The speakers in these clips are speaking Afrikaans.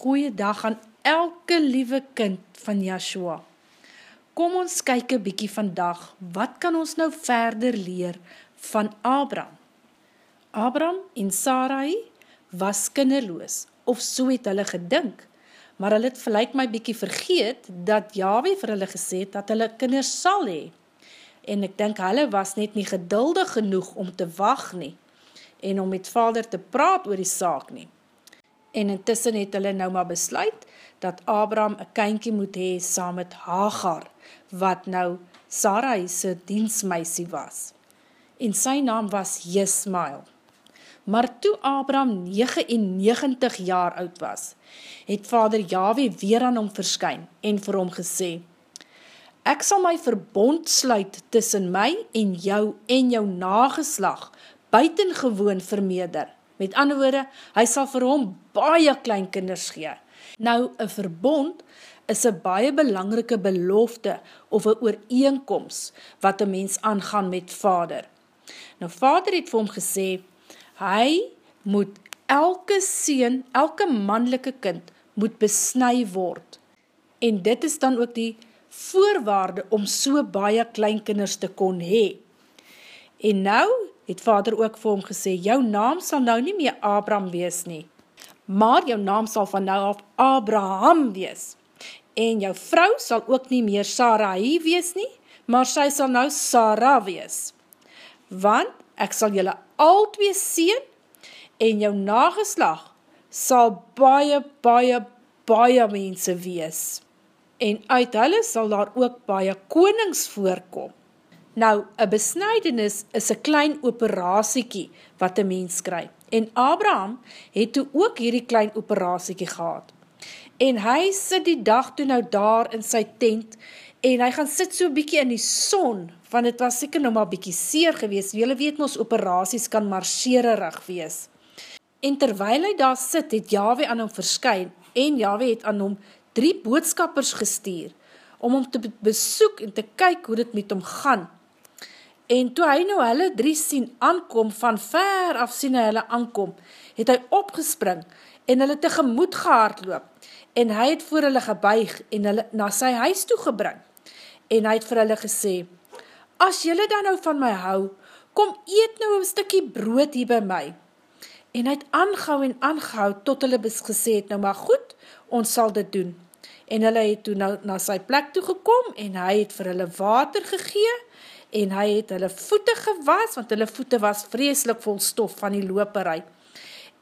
goeiedag aan elke liewe kind van Yahshua. Kom ons kyk een bykie vandag, wat kan ons nou verder leer van Abram? Abram en Sarai was kinderloos, of so het hulle gedink, maar hulle het verlijk my bykie vergeet, dat Yahweh vir hulle gesê het, dat hulle kinders sal hee. En ek denk hulle was net nie geduldig genoeg om te wacht nie, en om met vader te praat oor die saak nie. En intussen het hulle nou maar besluit, dat Abraham een kynkie moet hee saam met Hagar, wat nou Sarai se diensmeisie was. En sy naam was Jesmael. Maar toe Abraham 99 jaar oud was, het vader Yahweh weer aan hom verskyn en vir hom gesê, Ek sal my verbond sluit tussen my en jou en jou nageslag buitengewoon vermeerder. Met ander woorde, hy sal vir hom baie kleinkinders gee. Nou, een verbond is een baie belangrike belofte of een ooreenkomst wat een mens aangaan met vader. Nou, vader het vir hom gesê, hy moet elke seen, elke mannelike kind moet besnui word. En dit is dan ook die voorwaarde om so baie kleinkinders te kon hee. En nou het vader ook vir hom gesê, jou naam sal nou nie meer Abraham wees nie, maar jou naam sal van nou af Abraham wees. En jou vrou sal ook nie meer Sarai wees nie, maar sy sal nou Sarah wees. Want ek sal julle al twee seen en jou nageslag sal baie, baie, baie mense wees. En uit hulle sal daar ook baie konings voorkom. Nou, een besnijdenis is een klein operasiekie wat een mens kry. En Abraham het toe ook hierdie klein operasiekie gehad. En hy sit die dag toe nou daar in sy tent en hy gaan sit so bykie in die son, want het was seker nou maar bykie seer gewees. Julle weet ons operasies kan maar seererig wees. En terwyl hy daar sit, het Yahweh aan hom verskyn en Yahweh het aan hom drie boodskappers gestuur om hom te besoek en te kyk hoe dit met hom gaan. En toe hy nou hulle drie sien aankom, van ver af sien hy hulle aankom, het hy opgespring en hulle tegemoet gehaardloop. En hy het voor hulle gebuig en hulle na sy huis toe gebring. En hy het vir hulle gesê, as julle dan nou van my hou, kom eet nou een stikkie brood hier by my. En hy het aangehou en aangehou tot hulle gesê het, nou maar goed, ons sal dit doen. En hulle het toe nou na sy plek toe gekom en hy het vir hulle water gegee en hy het hulle voete gewas, want hulle voete was vreselik vol stof van die loperij.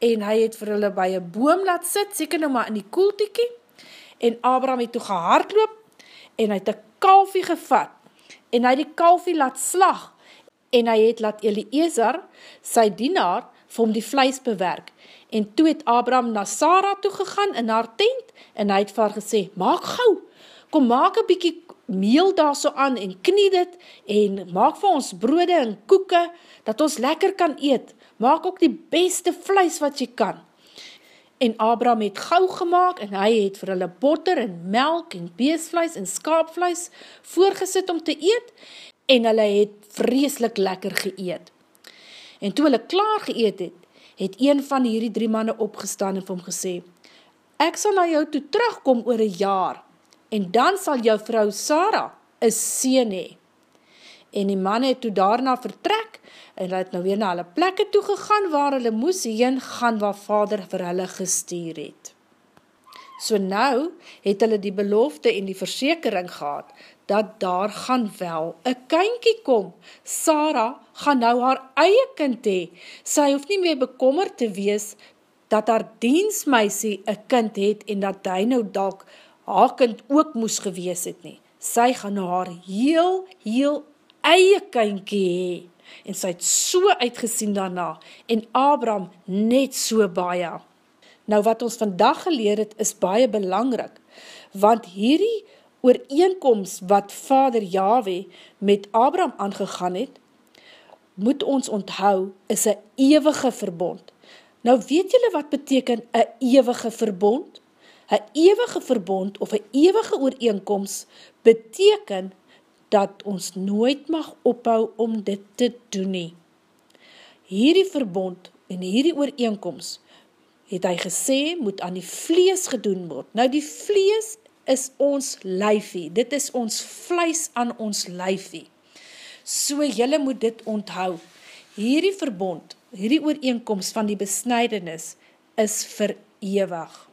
En hy het vir hulle by een boom laat sit, seker nou maar in die koeltiekie, en Abraham het toe gehardloop, en hy het een kalfie gevat, en hy het die kalfie laat slag, en hy het laat Eliezer, sy dienaar, vir hom die vleis bewerk, en toe het Abraham na Sarah toe gegaan in haar tent, en hy het vir haar gesê, maak gauw, kom maak een bykie meel daar so aan en knie dit en maak vir ons brode en koeke, dat ons lekker kan eet. Maak ook die beste vleis wat jy kan. En Abraham het gauw gemaakt en hy het vir hulle botter en melk en beesvleis en skaapvleis voorgesit om te eet en hulle het vreeslik lekker geëet. En toe hulle klaar geëet het, het een van hierdie drie manne opgestaan en vir hom gesê, ek sal na jou toe terugkom oor een jaar, en dan sal jou vrou Sarah een sien hee. En die man het toe daarna vertrek, en het nou weer na hulle plekke toe gegaan, waar hulle moes heen gaan, waar vader vir hulle gestuur het. So nou het hulle die belofte en die versekering gehad, dat daar gaan wel een kynkie kom. Sarah gaan nou haar eie kind hee. Sy hoef nie meer bekommer te wees, dat haar diensmeisie een kind het, en dat hy nou dalk haar kind ook moes gewees het nie. Sy gaan haar heel, heel eie kynkie hee. En sy het so uitgesien daarna, en Abraham net so baie. Nou wat ons vandag geleer het, is baie belangrik, want hierdie ooreenkomst wat vader Yahweh met Abraham aangegaan het, moet ons onthou, is een ewige verbond. Nou weet julle wat beteken een ewige verbond? Een ewige verbond of een ewige ooreenkomst beteken dat ons nooit mag ophou om dit te doen nie. Hierdie verbond en hierdie ooreenkomst het hy gesê, moet aan die vlees gedoen word. Nou die vlees is ons lyfie, dit is ons vlees aan ons lyfie. So jylle moet dit onthou, hierdie verbond, hierdie ooreenkomst van die besnijdenis, is verewig.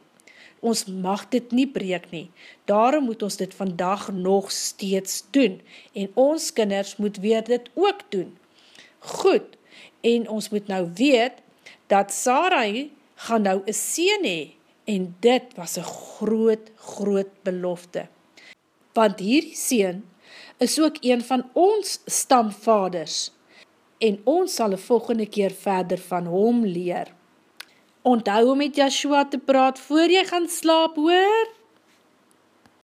Ons mag dit nie breek nie, daarom moet ons dit vandag nog steeds doen, en ons kinders moet weer dit ook doen. Goed, en ons moet nou weet, dat Sarai gaan nou een sien hee, en dit was een groot, groot belofte. Want hierdie sien is ook een van ons stamvaders, en ons sal die volgende keer verder van hom leer. Onthou om met Joshua te praat voor jy gaan slaap, hoor?